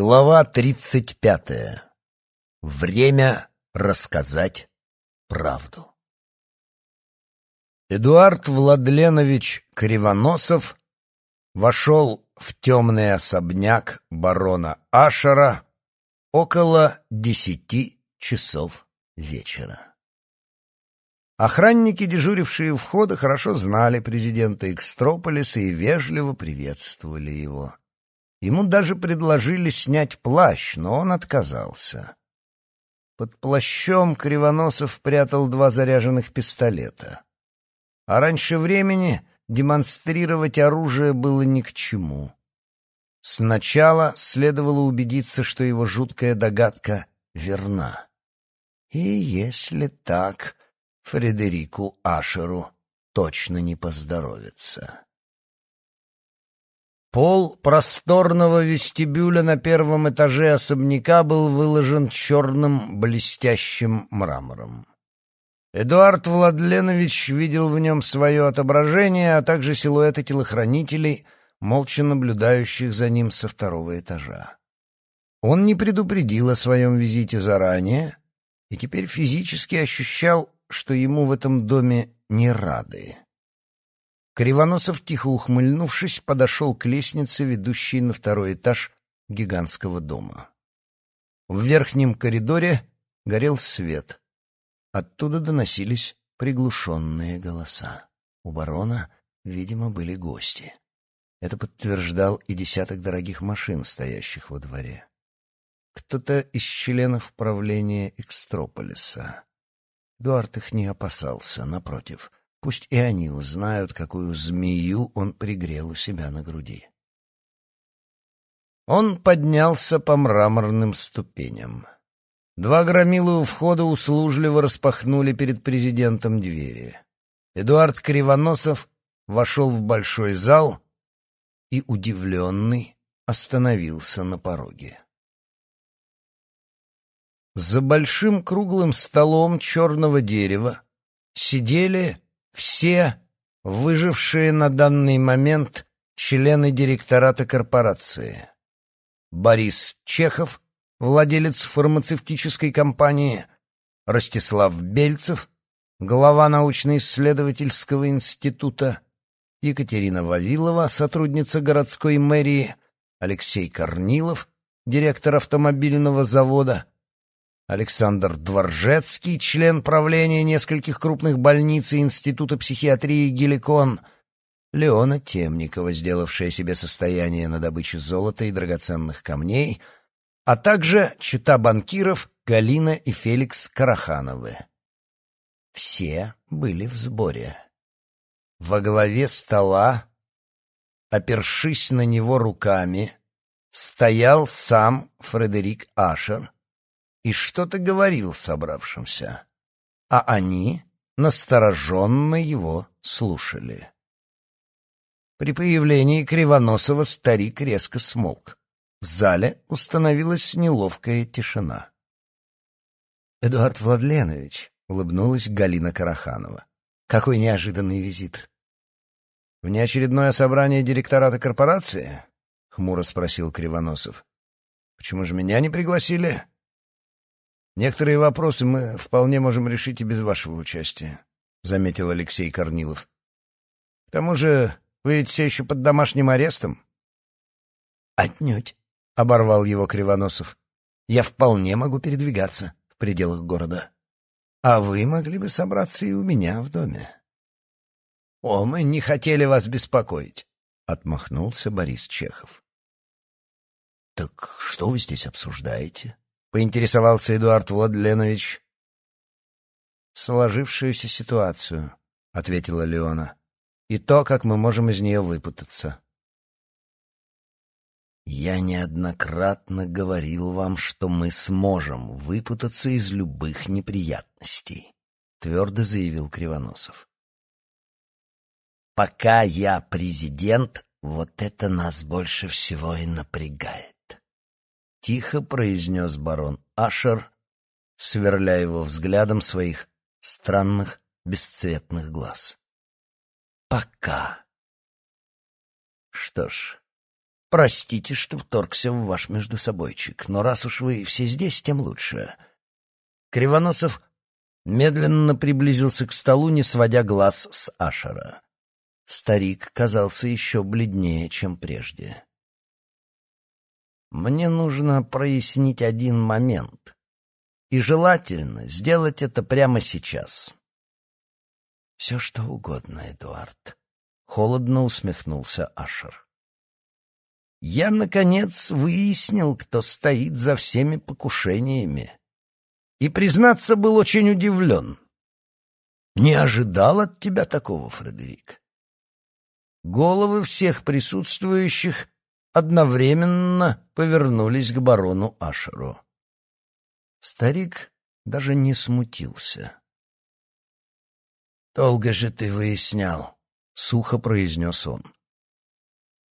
Глава тридцать пятая. Время рассказать правду. Эдуард Владленович Кривоносов вошел в темный особняк барона Ашера около десяти часов вечера. Охранники, дежурившие у входа, хорошо знали президента Экстрополиса и вежливо приветствовали его. Ему даже предложили снять плащ, но он отказался. Под плащом Кривоносов прятал два заряженных пистолета. А раньше времени демонстрировать оружие было ни к чему. Сначала следовало убедиться, что его жуткая догадка верна. И если так, Фредерику Ашеру точно не поздоровится. Пол просторного вестибюля на первом этаже особняка был выложен черным блестящим мрамором. Эдуард Владленович видел в нем свое отображение, а также силуэты телохранителей, молча наблюдающих за ним со второго этажа. Он не предупредил о своем визите заранее и теперь физически ощущал, что ему в этом доме не рады. Кривоносов, тихо ухмыльнувшись, подошел к лестнице, ведущей на второй этаж гигантского дома. В верхнем коридоре горел свет. Оттуда доносились приглушенные голоса. У барона, видимо, были гости. Это подтверждал и десяток дорогих машин, стоящих во дворе. Кто-то из членов правления Экстрополиса. Эдуард их не опасался, напротив — Пусть и они узнают, какую змею он пригрел у себя на груди. Он поднялся по мраморным ступеням. Два громилы у входа услужливо распахнули перед президентом двери. Эдуард Кривоносов вошел в большой зал и, удивленный, остановился на пороге. За большим круглым столом черного дерева сидели все выжившие на данный момент члены директората корпорации. Борис Чехов, владелец фармацевтической компании, Ростислав Бельцев, глава научно-исследовательского института, Екатерина Вавилова, сотрудница городской мэрии, Алексей Корнилов, директор автомобильного завода, Александр Дворжецкий, член правления нескольких крупных больниц и Института психиатрии «Геликон», Леона Темникова, сделавшая себе состояние на добыче золота и драгоценных камней, а также чита банкиров Галина и Феликс Карахановы. Все были в сборе. Во главе стола, опершись на него руками, стоял сам Фредерик Ашер — и что-то говорил собравшимся, а они настороженно его слушали. При появлении Кривоносова старик резко смолк. В зале установилась неловкая тишина. «Эдуард Владленович», — улыбнулась Галина Караханова, — «какой неожиданный визит». «Внеочередное собрание директората корпорации?» — хмуро спросил Кривоносов. «Почему же меня не пригласили?» Некоторые вопросы мы вполне можем решить и без вашего участия, — заметил Алексей Корнилов. — К тому же вы ведь все еще под домашним арестом. — Отнюдь, — оборвал его Кривоносов. — Я вполне могу передвигаться в пределах города. А вы могли бы собраться и у меня в доме. — О, мы не хотели вас беспокоить, — отмахнулся Борис Чехов. — Так что вы здесь обсуждаете? — поинтересовался Эдуард Владленович. «Сложившуюся ситуацию», — ответила Леона, — «и то, как мы можем из нее выпутаться». «Я неоднократно говорил вам, что мы сможем выпутаться из любых неприятностей», — твердо заявил Кривоносов. «Пока я президент, вот это нас больше всего и напрягает. — тихо произнес барон Ашер, сверляя его взглядом своих странных бесцветных глаз. «Пока». Что ж, Простите, что вторгся в ваш междусобойчик, но раз уж вы все здесь, тем лучше. Кривоносов медленно приблизился к столу, не сводя глаз с Ашера. Старик казался еще бледнее, чем прежде. «Мне нужно прояснить один момент, и желательно сделать это прямо сейчас». «Все что угодно, Эдуард», — холодно усмехнулся Ашер. «Я, наконец, выяснил, кто стоит за всеми покушениями, и, признаться, был очень удивлен. Не ожидал от тебя такого, Фредерик. Головы всех присутствующих одновременно повернулись к барону Ашеру. Старик даже не смутился. «Долго же ты выяснял», — сухо произнес он.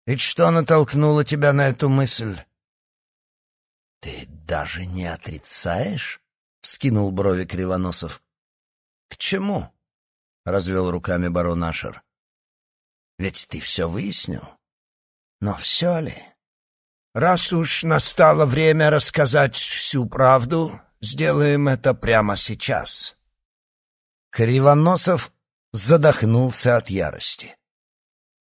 «Ведь что натолкнуло тебя на эту мысль?» «Ты даже не отрицаешь?» — вскинул брови Кривоносов. «К чему?» — развел руками барон Ашер. Ведь ты все выяснил. Но все ли? Раз уж настало время рассказать всю правду, сделаем это прямо сейчас. Кривоносов задохнулся от ярости.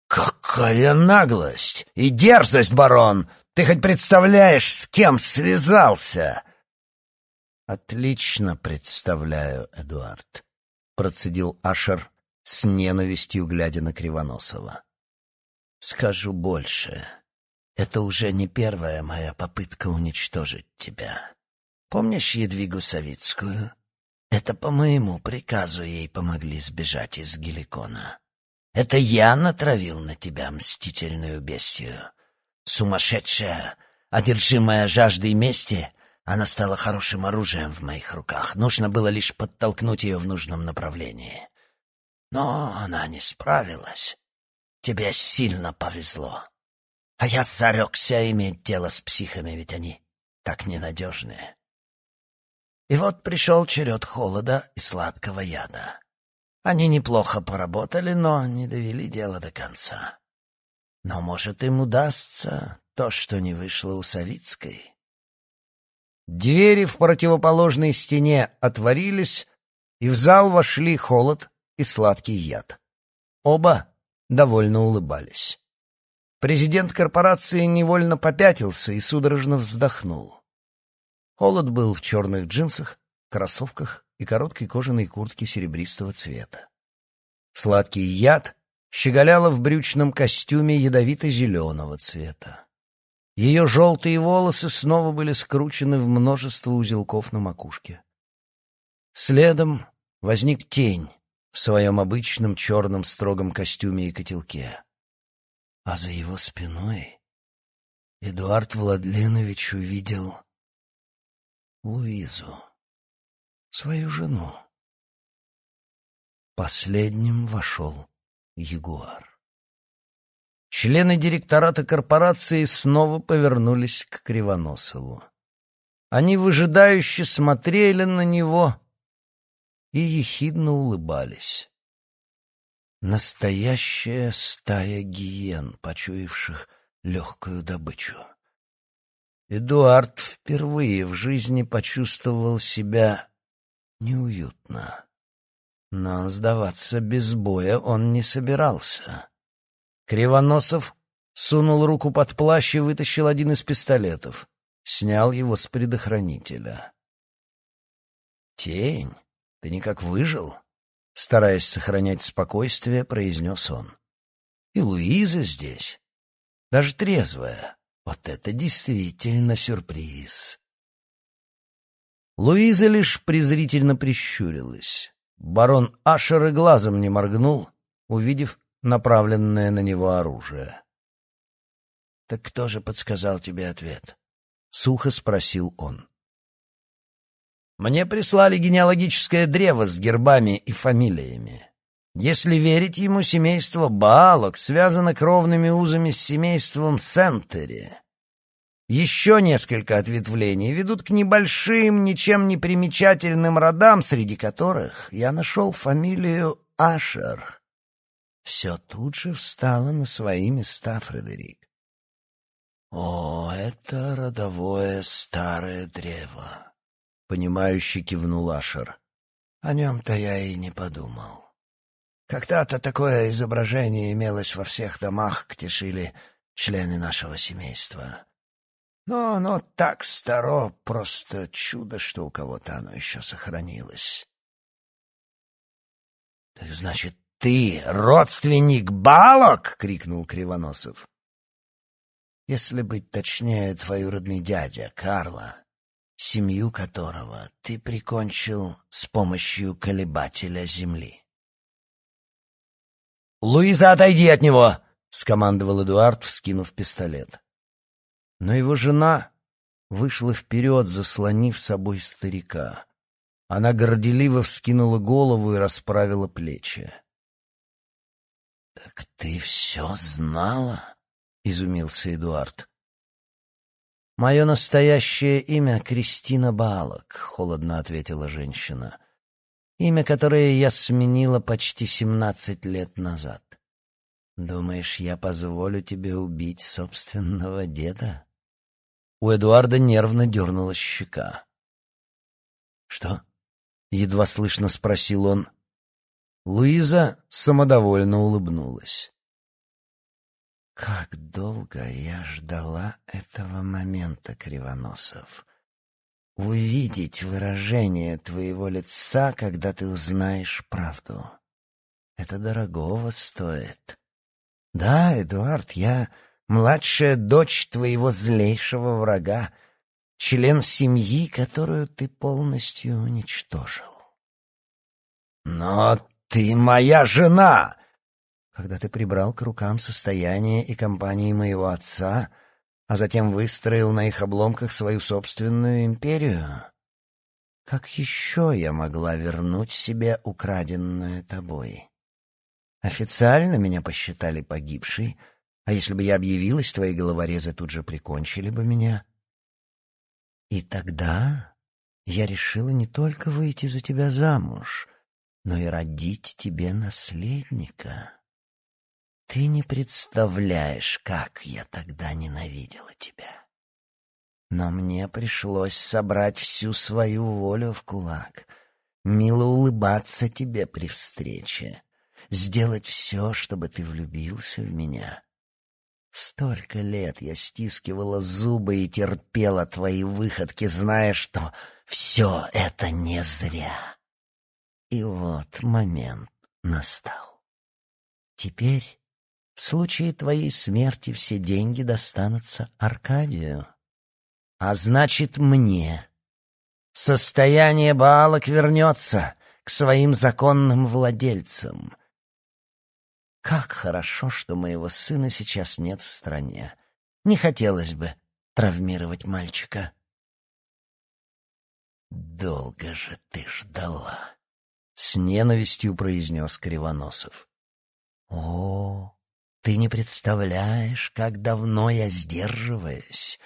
«Какая наглость и дерзость, барон! Ты хоть представляешь, с кем связался?» «Отлично представляю, Эдуард», — процедил Ашер, с ненавистью глядя на Кривоносова. «Скажу больше. Это уже не первая моя попытка уничтожить тебя. Помнишь Едвигу Савицкую? Это по моему приказу ей помогли сбежать из Геликона. Это я натравил на тебя мстительную бестию. Сумасшедшая, одержимая жаждой мести, она стала хорошим оружием в моих руках. Нужно было лишь подтолкнуть ее в нужном направлении. Но она не справилась. Тебе сильно повезло. А я зарекся иметь дело с психами, ведь они так ненадежные. И вот пришел черед холода и сладкого яда. Они неплохо поработали, но не довели дело до конца. Но, может, им удастся то, что не вышло у Савицкой. Двери в противоположной стене отворились, и в зал вошли холод и сладкий яд. Оба довольно улыбались. Президент корпорации невольно попятился и судорожно вздохнул. Холод был в черных джинсах, кроссовках и короткой кожаной куртке серебристого цвета. Сладкий яд щеголяла в брючном костюме ядовито-зеленого цвета. Ее желтые волосы снова были скручены в множество узелков на макушке. Следом возник тень, в своем обычном черном строгом костюме и котелке. А за его спиной Эдуард Владленович увидел Луизу, свою жену. Последним вошел Ягуар. Члены директората корпорации снова повернулись к Кривоносову. Они выжидающе смотрели на него, и ехидно улыбались. Настоящая стая гиен, почуявших легкую добычу. Эдуард впервые в жизни почувствовал себя неуютно. Но сдаваться без боя он не собирался. Кривоносов сунул руку под плащ и вытащил один из пистолетов. Снял его с предохранителя. Тень ты никак выжил?» Стараясь сохранять спокойствие, произнес он. «И Луиза здесь. Даже трезвая. Вот это действительно сюрприз!» Луиза лишь презрительно прищурилась. Барон Ашер и глазом не моргнул, увидев направленное на него оружие. «Так кто же подсказал тебе ответ?» — сухо спросил он. Мне прислали генеалогическое древо с гербами и фамилиями. Если верить ему, семейство Баалок связано кровными узами с семейством Сентери. Еще несколько ответвлений ведут к небольшим, ничем не примечательным родам, среди которых я нашел фамилию Ашер. Все тут же встало на свои места, Фредерик. «О, это родовое старое древо», — понимающе кивнул Ашер. «О нем-то я и не подумал. Когда-то такое изображение имелось во всех домах, где жили члены нашего семейства. Но оно так старо, просто чудо, что у кого-то оно еще сохранилось». «Так значит, ты родственник Балок?» — крикнул Кривоносов. Если быть точнее, твоюродный дядя Карла, семью которого ты прикончил с помощью колебателя земли. «Луиза, отойди от него!» — скомандовал Эдуард, вскинув пистолет. Но его жена вышла вперед, заслонив собой старика. Она горделиво вскинула голову и расправила плечи. «Так ты все знала?» — изумился Эдуард. «Мое настоящее имя — Кристина Балок», — холодно ответила женщина. «Имя, которое я сменила почти семнадцать лет назад. Думаешь, я позволю тебе убить собственного деда?» У Эдуарда нервно дернулась щека. «Что?» — едва слышно спросил он. Луиза самодовольно улыбнулась. Как долго я ждала этого момента, Кривоносов. Увидеть выражение твоего лица, когда ты узнаешь правду. Это дорогого стоит. Да, Эдуард, я младшая дочь твоего злейшего врага, член семьи, которую ты полностью уничтожил. Но ты моя жена! Когда ты прибрал к рукам состояние и компании моего отца, а затем выстроил на их обломках свою собственную империю? Как еще я могла вернуть себе украденное тобой? Официально меня посчитали погибшей, а если бы я объявилась, твои головорезы тут же прикончили бы меня. И тогда я решила не только выйти за тебя замуж, но и родить тебе наследника. Ты не представляешь, как я тогда ненавидела тебя. Но мне пришлось собрать всю свою волю в кулак, мило улыбаться тебе при встрече, сделать все, чтобы ты влюбился в меня. Столько лет я стискивала зубы и терпела твои выходки, зная, что все это не зря. И вот момент настал. Теперь в случае твоей смерти все деньги достанутся Аркадию. А значит, мне. Состояние Баалок вернется к своим законным владельцам. Как хорошо, что моего сына сейчас нет в стране. Не хотелось бы травмировать мальчика. «Долго же ты ждала», — с ненавистью произнес Кривоносов. «О, ты не представляешь, как давно я сдерживаюсь.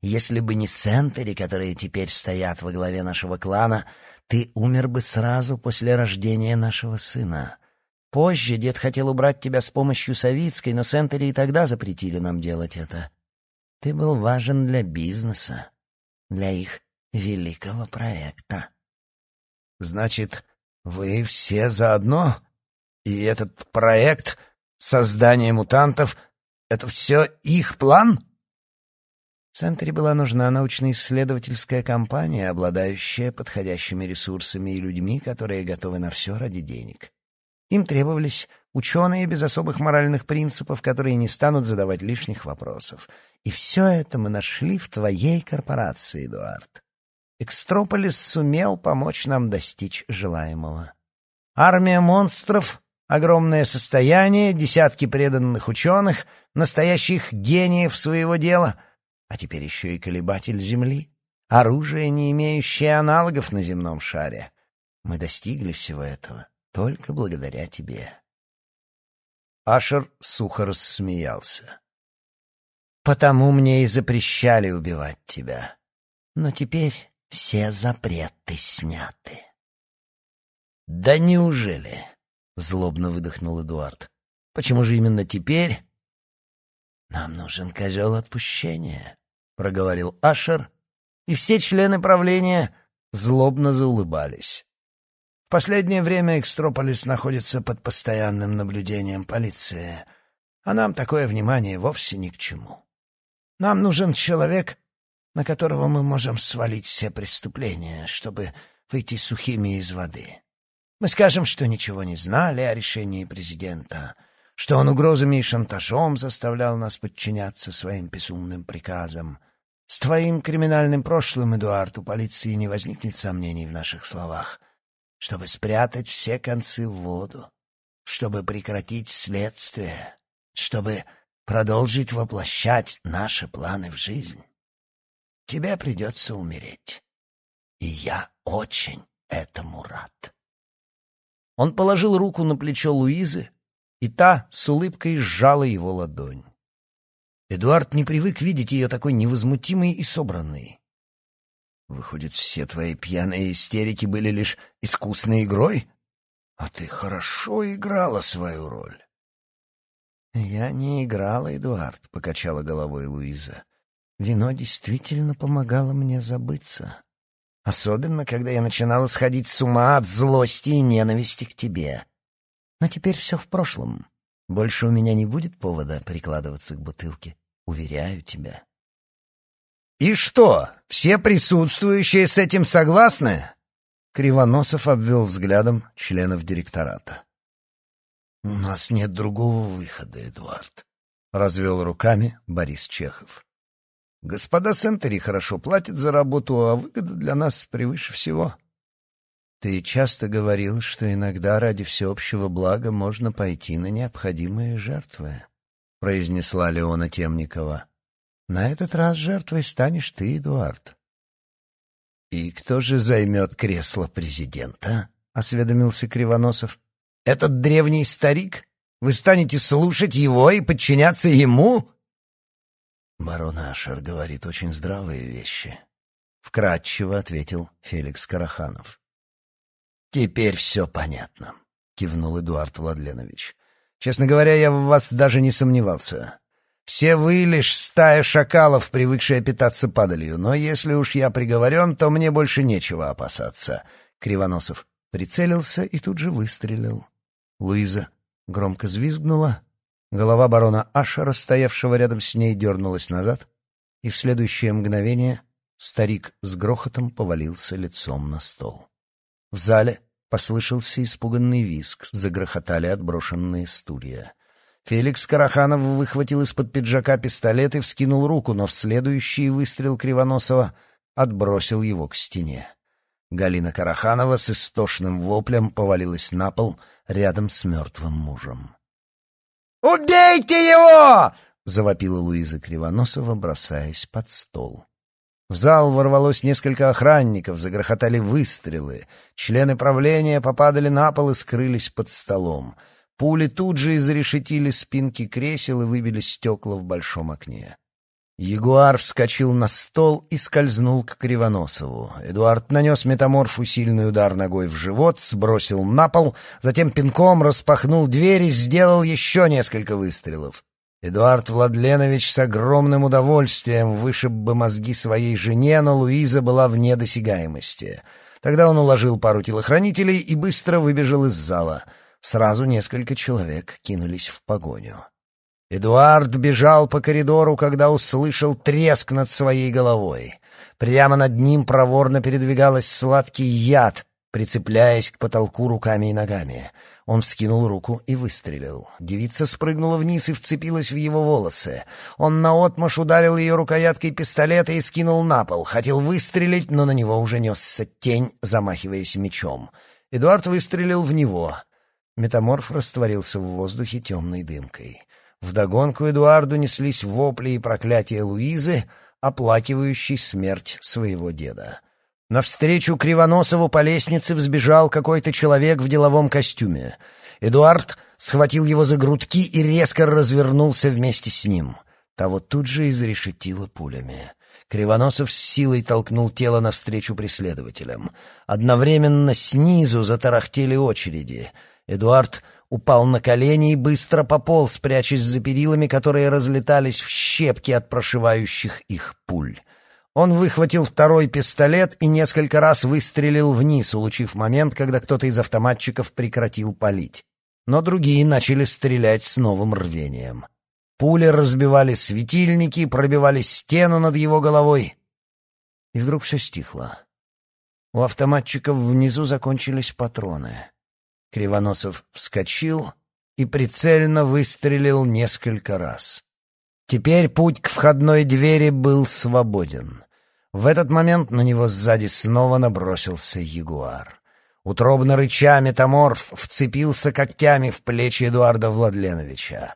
Если бы не Сентери, которые теперь стоят во главе нашего клана, ты умер бы сразу после рождения нашего сына. Позже дед хотел убрать тебя с помощью Савицкой, но Сентери и тогда запретили нам делать это. Ты был важен для бизнеса, для их великого проекта. Значит, вы все заодно? И этот проект Создание мутантов — это все их план? Центре была нужна научно-исследовательская компания, обладающая подходящими ресурсами и людьми, которые готовы на все ради денег. Им требовались ученые без особых моральных принципов, которые не станут задавать лишних вопросов. И все это мы нашли в твоей корпорации, Эдуард. Экстрополис сумел помочь нам достичь желаемого. Армия монстров огромное состояние, десятки преданных ученых, настоящих гениев своего дела, а теперь еще и колебатель Земли, оружие, не имеющее аналогов на земном шаре. Мы достигли всего этого только благодаря тебе. Ашер сухо рассмеялся. «Потому мне и запрещали убивать тебя. Но теперь все запреты сняты». «Да неужели?» — злобно выдохнул Эдуард. «Почему же именно теперь?» «Нам нужен козел отпущения», — проговорил Ашер, и все члены правления злобно заулыбались. В последнее время Экстрополис находится под постоянным наблюдением полиции, а нам такое внимание вовсе ни к чему. Нам нужен человек, на которого мы можем свалить все преступления, чтобы выйти сухими из воды. Мы скажем, что ничего не знали о решении президента, что он угрозами и шантажом заставлял нас подчиняться своим безумным приказам. С твоим криминальным прошлым, Эдуард, у полиции не возникнет сомнений в наших словах, чтобы спрятать все концы в воду, чтобы прекратить следствие, чтобы продолжить воплощать наши планы в жизнь. Тебе придется умереть. И я очень этому рад. Он положил руку на плечо Луизы, и та с улыбкой сжала его ладонь. Эдуард не привык видеть ее такой невозмутимой и собранной. «Выходит, все твои пьяные истерики были лишь искусной игрой? А ты хорошо играла свою роль». «Я не играла, Эдуард», — покачала головой Луиза. «Вино действительно помогало мне забыться. Особенно, когда я начинала сходить с ума от злости и ненависти к тебе. Но теперь все в прошлом. Больше у меня не будет повода прикладываться к бутылке. Уверяю тебя. «И что, все присутствующие с этим согласны?» Кривоносов обвел взглядом членов директората. «У нас нет другого выхода, Эдуард», — развел руками Борис Чехов. «Господа Сентери хорошо платят за работу, а выгода для нас превыше всего». Ты часто говорил, что иногда ради всеобщего блага можно пойти на необходимые жертвы, произнесла Леона Темникова. На этот раз жертвой станешь ты, Эдуард. И кто же займет кресло президента? осведомился Кривоносов. Этот древний старик? Вы станете слушать его и подчиняться ему? Барон Ашер говорит очень здравые вещи, вкратчиво ответил Феликс Караханов. «Теперь все понятно», — кивнул Эдуард Владленович. «Честно говоря, я в вас даже не сомневался. Все вы лишь стая шакалов, привыкшая питаться падалью, но если уж я приговорен, то мне больше нечего опасаться». Кривоносов прицелился и тут же выстрелил. Луиза громко взвизгнула, голова барона Аша, стоявшего рядом с ней, дернулась назад, и в следующее мгновение старик с грохотом повалился лицом на стол. В зале послышался испуганный визг, загрохотали отброшенные стулья. Феликс Караханов выхватил из-под пиджака пистолет и вскинул руку, но в следующий выстрел Кривоносова отбросил его к стене. Галина Караханова с истошным воплем повалилась на пол рядом с мертвым мужем. «Убейте его!» — завопила Луиза Кривоносова, бросаясь под стол. В зал ворвалось несколько охранников, загрохотали выстрелы. Члены правления попадали на пол и скрылись под столом. Пули тут же изрешетили спинки кресел и выбили стекла в большом окне. Ягуар вскочил на стол и скользнул к Кривоносову. Эдуард нанес метаморфу сильный удар ногой в живот, сбросил на пол, затем пинком распахнул дверь и сделал еще несколько выстрелов. Эдуард Владленович с огромным удовольствием вышиб бы мозги своей жене, но Луиза была вне досягаемости. Тогда он уложил пару телохранителей и быстро выбежал из зала. Сразу несколько человек кинулись в погоню. Эдуард бежал по коридору, когда услышал треск над своей головой. Прямо над ним проворно передвигалась сладкий яд, прицепляясь к потолку руками и ногами. Он вскинул руку и выстрелил. Девица спрыгнула вниз и вцепилась в его волосы. Он наотмашь ударил ее рукояткой пистолета и скинул на пол. Хотел выстрелить, но на него уже несся тень, замахиваясь мечом. Эдуард выстрелил в него. Метаморф растворился в воздухе темной дымкой. Вдогонку Эдуарду неслись вопли и проклятия Луизы, оплакивающей смерть своего деда. Навстречу Кривоносову по лестнице взбежал какой-то человек в деловом костюме. Эдуард схватил его за грудки и резко развернулся вместе с ним. Того тут же изрешетило пулями. Кривоносов с силой толкнул тело навстречу преследователям. Одновременно снизу затарахтели очереди. Эдуард упал на колени и быстро пополз, прячась за перилами, которые разлетались в щепки от прошивающих их пуль. Он выхватил второй пистолет и несколько раз выстрелил вниз, улучив момент, когда кто-то из автоматчиков прекратил палить. Но другие начали стрелять с новым рвением. Пули разбивали светильники, пробивали стену над его головой. И вдруг все стихло. У автоматчиков внизу закончились патроны. Кривоносов вскочил и прицельно выстрелил несколько раз. Теперь путь к входной двери был свободен. В этот момент на него сзади снова набросился ягуар. Утробно рыча метаморф вцепился когтями в плечи Эдуарда Владленовича.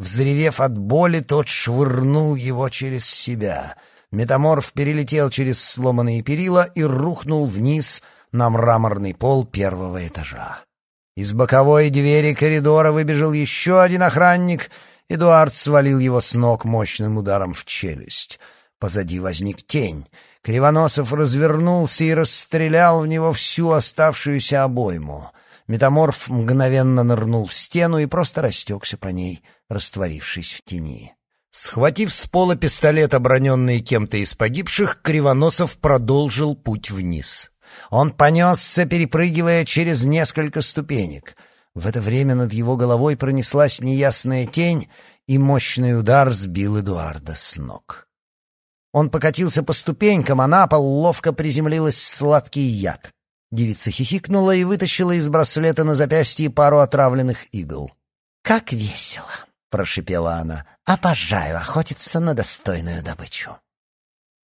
Взревев от боли, тот швырнул его через себя. Метаморф перелетел через сломанные перила и рухнул вниз на мраморный пол первого этажа. Из боковой двери коридора выбежал еще один охранник. Эдуард свалил его с ног мощным ударом в челюсть. Позади возник тень. Кривоносов развернулся и расстрелял в него всю оставшуюся обойму. Метаморф мгновенно нырнул в стену и просто растекся по ней, растворившись в тени. Схватив с пола пистолет, оброненный кем-то из погибших, Кривоносов продолжил путь вниз. Он понесся, перепрыгивая через несколько ступенек. В это время над его головой пронеслась неясная тень, и мощный удар сбил Эдуарда с ног. Он покатился по ступенькам, а на пол ловко приземлилась сладкий яд. Девица хихикнула и вытащила из браслета на запястье пару отравленных игл. «Как весело!» — прошипела она. «Обожаю охотиться на достойную добычу».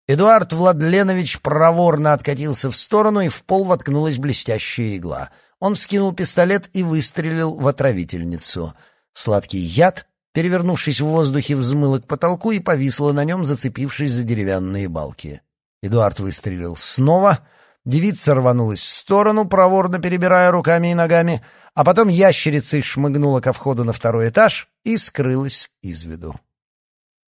Эдуард Владленович проворно откатился в сторону, и в пол воткнулась блестящая игла. Он вскинул пистолет и выстрелил в отравительницу. Сладкий яд перевернувшись в воздухе, взмыла к потолку и повисла на нем, зацепившись за деревянные балки. Эдуард выстрелил снова, девица рванулась в сторону, проворно перебирая руками и ногами, а потом ящерицей шмыгнула ко входу на второй этаж и скрылась из виду.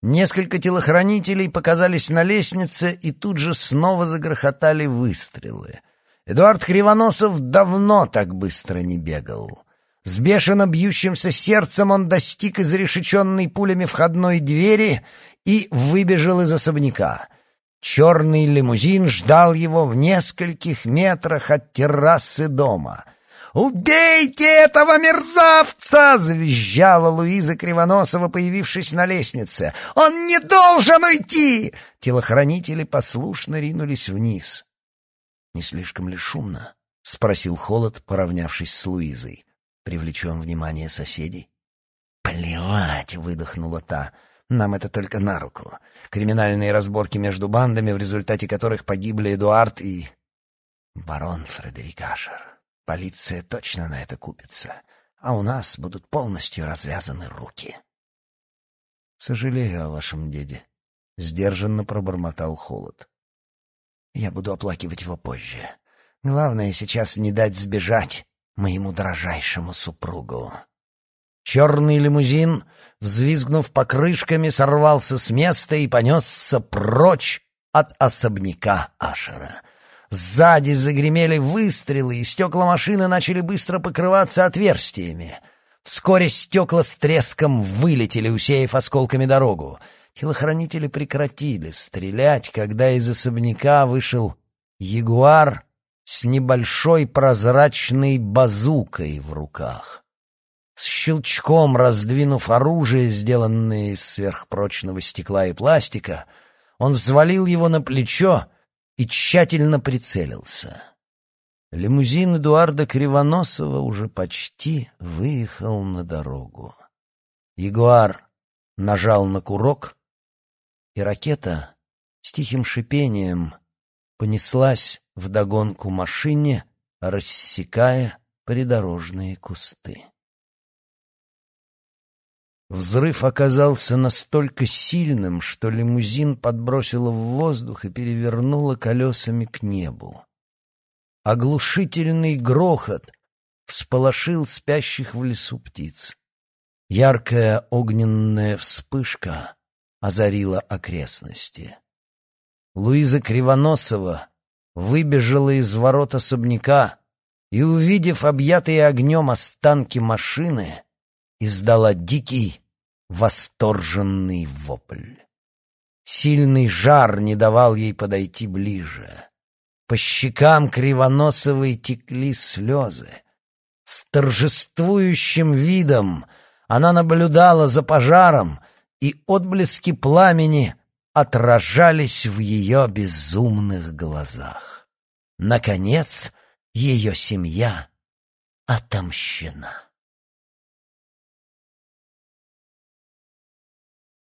Несколько телохранителей показались на лестнице, и тут же снова загрохотали выстрелы. Эдуард Кривоносов давно так быстро не бегал. С бешено бьющимся сердцем он достиг изрешеченной пулями входной двери и выбежал из особняка. Черный лимузин ждал его в нескольких метрах от террасы дома. «Убейте этого мерзавца!» — завизжала Луиза Кривоносова, появившись на лестнице. «Он не должен уйти!» Телохранители послушно ринулись вниз. «Не слишком ли шумно?» — спросил Холод, поравнявшись с Луизой. Привлечем внимание соседей. «Плевать!» — выдохнула та. «Нам это только на руку. Криминальные разборки между бандами, в результате которых погибли Эдуард и... барон Фредерик Ашер. Полиция точно на это купится, а у нас будут полностью развязаны руки». «Сожалею о вашем деде», — сдержанно пробормотал Холод. «Я буду оплакивать его позже. Главное сейчас не дать сбежать моему дрожайшему супругу. Черный лимузин, взвизгнув покрышками, сорвался с места и понесся прочь от особняка Ашера. Сзади загремели выстрелы, и стекла машины начали быстро покрываться отверстиями. Вскоре стекла с треском вылетели, усеяв осколками дорогу. Телохранители прекратили стрелять, когда из особняка вышел ягуар с небольшой прозрачной базукой в руках. С щелчком раздвинув оружие, сделанное из сверхпрочного стекла и пластика, он взвалил его на плечо и тщательно прицелился. Лимузин Эдуарда Кривоносова уже почти выехал на дорогу. Ягуар нажал на курок, и ракета с тихим шипением понеслась вдогонку машине, рассекая придорожные кусты. Взрыв оказался настолько сильным, что лимузин подбросило в воздух и перевернуло колесами к небу. Оглушительный грохот всполошил спящих в лесу птиц. Яркая огненная вспышка озарила окрестности. Луиза Кривоносова выбежала из ворот особняка и, увидев объятые огнем останки машины, издала дикий, восторженный вопль. Сильный жар не давал ей подойти ближе. По щекам Кривоносовой текли слезы. С торжествующим видом она наблюдала за пожаром, и отблески пламени отражались в ее безумных глазах. Наконец, ее семья отомщена.